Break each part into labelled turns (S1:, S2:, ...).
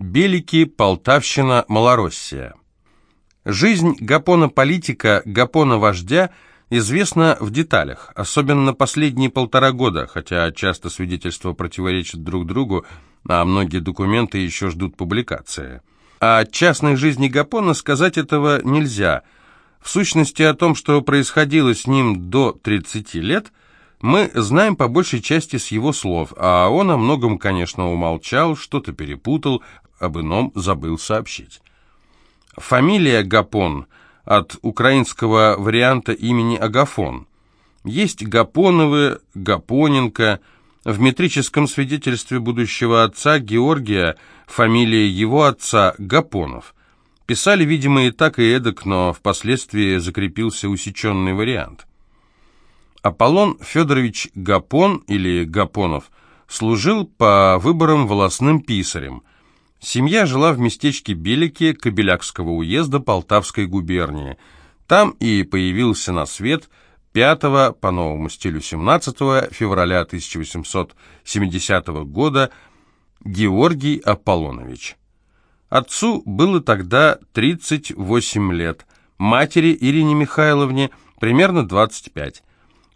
S1: Белики, Полтавщина, Малороссия. Жизнь Гапона-политика, Гапона-вождя известна в деталях, особенно последние полтора года, хотя часто свидетельства противоречат друг другу, а многие документы еще ждут публикации. О частной жизни Гапона сказать этого нельзя. В сущности, о том, что происходило с ним до 30 лет, мы знаем по большей части с его слов, а он о многом, конечно, умолчал, что-то перепутал, об ином забыл сообщить. Фамилия Гапон от украинского варианта имени Агафон. Есть Гапоновы, Гапоненко. В метрическом свидетельстве будущего отца Георгия фамилия его отца Гапонов. Писали, видимо, и так, и эдак, но впоследствии закрепился усеченный вариант. Аполлон Федорович Гапон или Гапонов служил по выборам волосным писарем – Семья жила в местечке Белики Кобелякского уезда Полтавской губернии. Там и появился на свет 5 по новому стилю 17 февраля 1870 года Георгий Аполлонович. Отцу было тогда 38 лет, матери Ирине Михайловне примерно 25.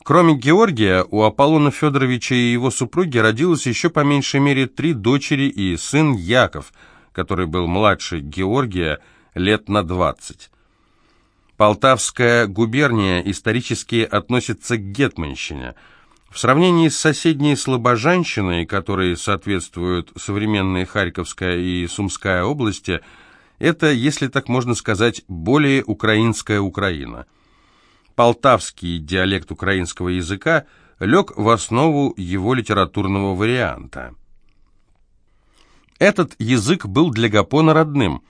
S1: Кроме Георгия, у Аполлона Федоровича и его супруги родилось еще по меньшей мере три дочери и сын Яков, который был младше Георгия лет на двадцать. Полтавская губерния исторически относится к Гетманщине. В сравнении с соседней Слобожанщиной, которые соответствуют современной Харьковская и Сумская области, это, если так можно сказать, более украинская Украина – полтавский диалект украинского языка лег в основу его литературного варианта. Этот язык был для Гапона родным.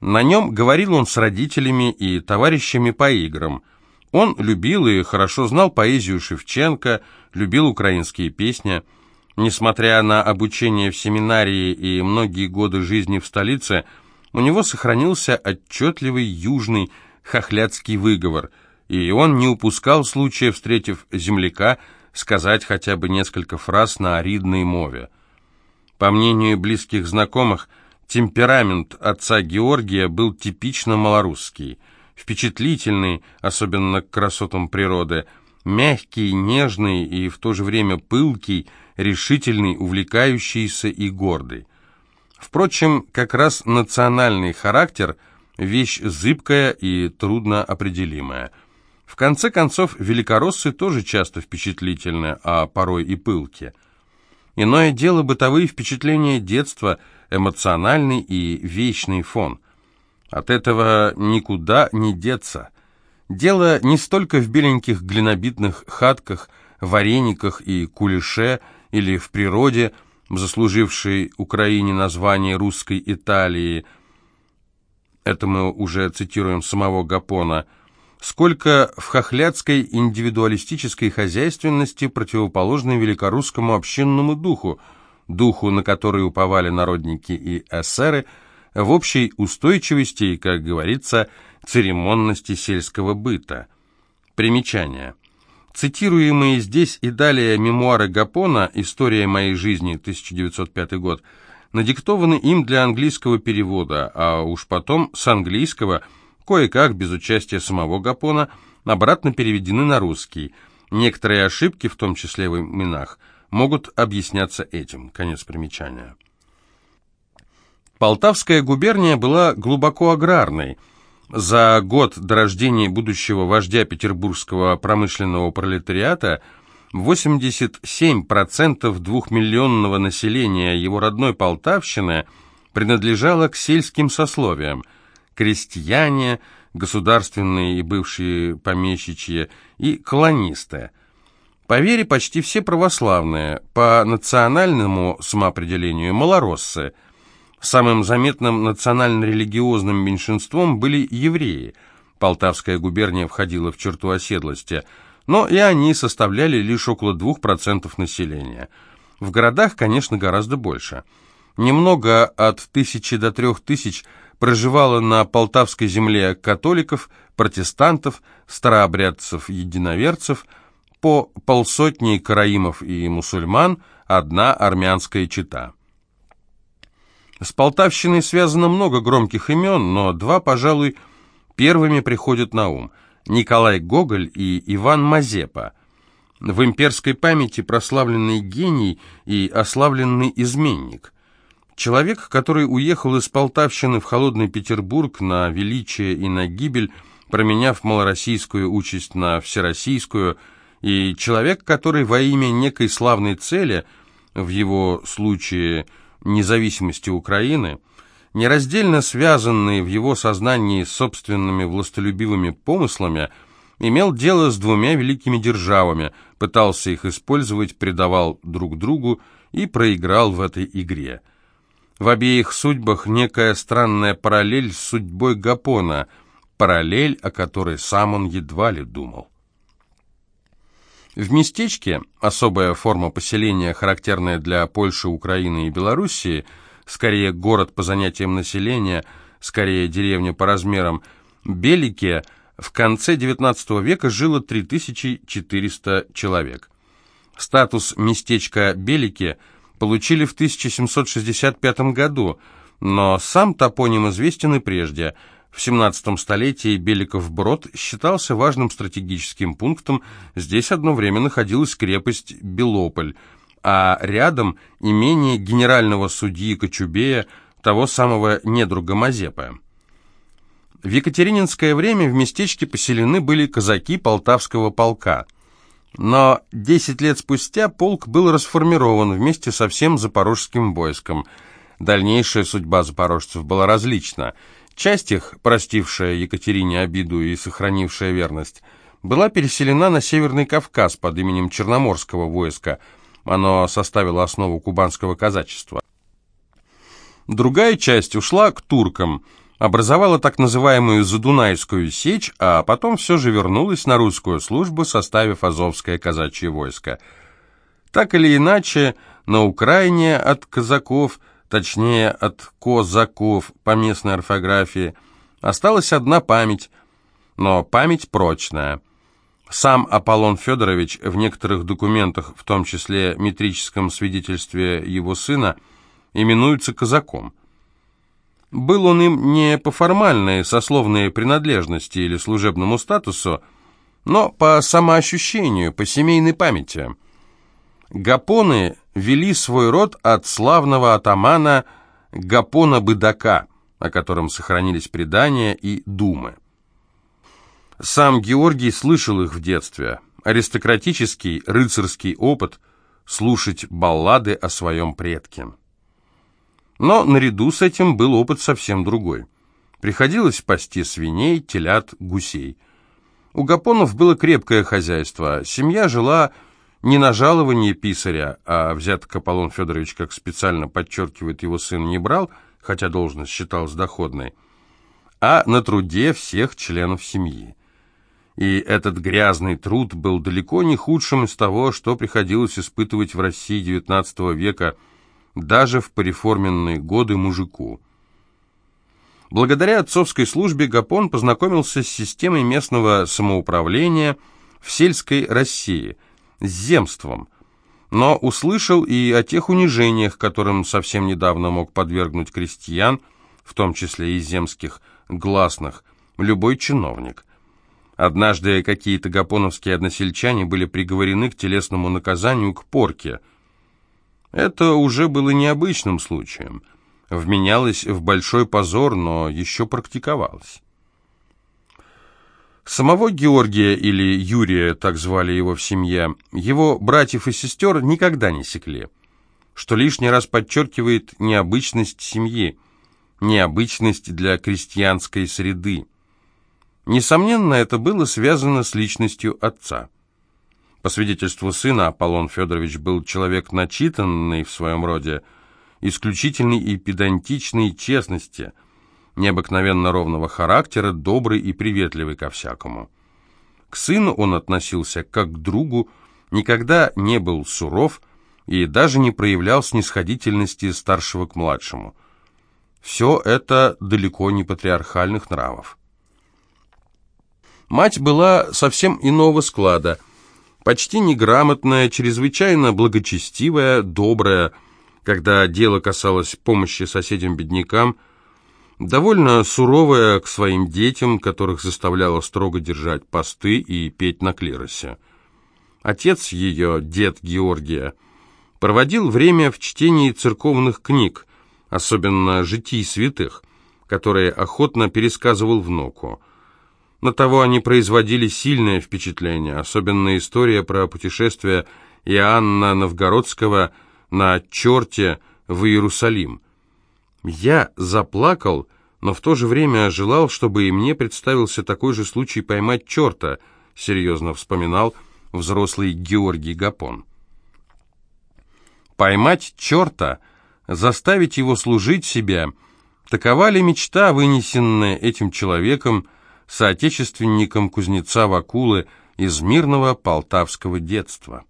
S1: На нем говорил он с родителями и товарищами по играм. Он любил и хорошо знал поэзию Шевченко, любил украинские песни. Несмотря на обучение в семинарии и многие годы жизни в столице, у него сохранился отчетливый южный хохлядский выговор – и он не упускал случая, встретив земляка, сказать хотя бы несколько фраз на аридной мове. По мнению близких знакомых, темперамент отца Георгия был типично малорусский, впечатлительный, особенно к красотам природы, мягкий, нежный и в то же время пылкий, решительный, увлекающийся и гордый. Впрочем, как раз национальный характер – вещь зыбкая и трудно определимая – в конце концов, великороссы тоже часто впечатлительны, а порой и пылки. Иное дело бытовые впечатления детства, эмоциональный и вечный фон. От этого никуда не деться. Дело не столько в беленьких глинобитных хатках, варениках и кулеше, или в природе, заслужившей Украине название русской Италии, это мы уже цитируем самого Гапона – сколько в хохлядской индивидуалистической хозяйственности противоположной великорусскому общинному духу, духу, на который уповали народники и эсеры, в общей устойчивости и, как говорится, церемонности сельского быта. Примечание. Цитируемые здесь и далее мемуары Гапона «История моей жизни», 1905 год, надиктованы им для английского перевода, а уж потом с английского – кое-как, без участия самого Гапона, обратно переведены на русский. Некоторые ошибки, в том числе в именах, могут объясняться этим. Конец примечания. Полтавская губерния была глубоко аграрной. За год до рождения будущего вождя петербургского промышленного пролетариата 87% двухмиллионного населения его родной Полтавщины принадлежало к сельским сословиям – крестьяне, государственные и бывшие помещичьи, и колонисты. По вере почти все православные, по национальному самоопределению малороссы. Самым заметным национально-религиозным меньшинством были евреи. Полтавская губерния входила в черту оседлости, но и они составляли лишь около 2% населения. В городах, конечно, гораздо больше. Немного от тысячи до трех тысяч – проживало на полтавской земле католиков, протестантов, старообрядцев-единоверцев, по полсотни караимов и мусульман, одна армянская чета. С Полтавщиной связано много громких имен, но два, пожалуй, первыми приходят на ум. Николай Гоголь и Иван Мазепа. В имперской памяти прославленный гений и ославленный изменник. Человек, который уехал из Полтавщины в холодный Петербург на величие и на гибель, променяв малороссийскую участь на всероссийскую, и человек, который во имя некой славной цели, в его случае независимости Украины, нераздельно связанный в его сознании с собственными властолюбивыми помыслами, имел дело с двумя великими державами, пытался их использовать, предавал друг другу и проиграл в этой игре. В обеих судьбах некая странная параллель с судьбой Гапона, параллель, о которой сам он едва ли думал. В местечке, особая форма поселения, характерная для Польши, Украины и Белоруссии, скорее город по занятиям населения, скорее деревня по размерам, Белике, в конце XIX века жило 3400 человек. Статус местечка Белике получили в 1765 году, но сам топоним известен и прежде – в 17 столетии Беликов-Брод считался важным стратегическим пунктом, здесь одно время находилась крепость Белополь, а рядом имение генерального судьи Кочубея, того самого недруга Мазепы. В Екатерининское время в местечке поселены были казаки Полтавского полка. Но 10 лет спустя полк был расформирован вместе со всем запорожским войском. Дальнейшая судьба запорожцев была различна – Часть их, простившая Екатерине обиду и сохранившая верность, была переселена на Северный Кавказ под именем Черноморского войска. Оно составило основу кубанского казачества. Другая часть ушла к туркам, образовала так называемую Задунайскую сечь, а потом все же вернулась на русскую службу, составив Азовское казачье войско. Так или иначе, на Украине от казаков – точнее от козаков по местной орфографии, осталась одна память, но память прочная. Сам Аполлон Федорович в некоторых документах, в том числе метрическом свидетельстве его сына, именуется казаком. Был он им не по формальной сословной принадлежности или служебному статусу, но по самоощущению, по семейной памяти. Гапоны вели свой род от славного атамана Гапона Быдака, о котором сохранились предания и думы. Сам Георгий слышал их в детстве. Аристократический, рыцарский опыт слушать баллады о своем предке. Но наряду с этим был опыт совсем другой. Приходилось пасти свиней, телят, гусей. У Гапонов было крепкое хозяйство, семья жила не на жалование писаря, а взяток Аполлон Федорович, как специально подчеркивает его сын, не брал, хотя должность считалась доходной, а на труде всех членов семьи. И этот грязный труд был далеко не худшим из того, что приходилось испытывать в России XIX века, даже в пореформенные годы мужику. Благодаря отцовской службе Гапон познакомился с системой местного самоуправления в сельской России – с земством, но услышал и о тех унижениях, которым совсем недавно мог подвергнуть крестьян, в том числе и земских, гласных, любой чиновник. Однажды какие-то гапоновские односельчане были приговорены к телесному наказанию к порке. Это уже было необычным случаем. Вменялось в большой позор, но еще практиковалось. Самого Георгия или Юрия, так звали его в семье, его братьев и сестер никогда не секли, что лишний раз подчеркивает необычность семьи, необычность для крестьянской среды. Несомненно, это было связано с личностью отца. По свидетельству сына, Аполлон Федорович был человек начитанный в своем роде, исключительной и педантичной честности – необыкновенно ровного характера, добрый и приветливый ко всякому. К сыну он относился как к другу, никогда не был суров и даже не проявлял снисходительности старшего к младшему. Все это далеко не патриархальных нравов. Мать была совсем иного склада, почти неграмотная, чрезвычайно благочестивая, добрая, когда дело касалось помощи соседям-беднякам, довольно суровая к своим детям, которых заставляла строго держать посты и петь на клиросе. Отец ее, дед Георгия, проводил время в чтении церковных книг, особенно «Житий святых», которые охотно пересказывал внуку. На того они производили сильное впечатление, особенно история про путешествие Иоанна Новгородского на черте в Иерусалим. Я заплакал, но в то же время желал, чтобы и мне представился такой же случай поймать черта, серьезно вспоминал взрослый Георгий Гапон. Поймать черта, заставить его служить себе, такова ли мечта, вынесенная этим человеком, соотечественником кузнеца Вакулы из мирного полтавского детства?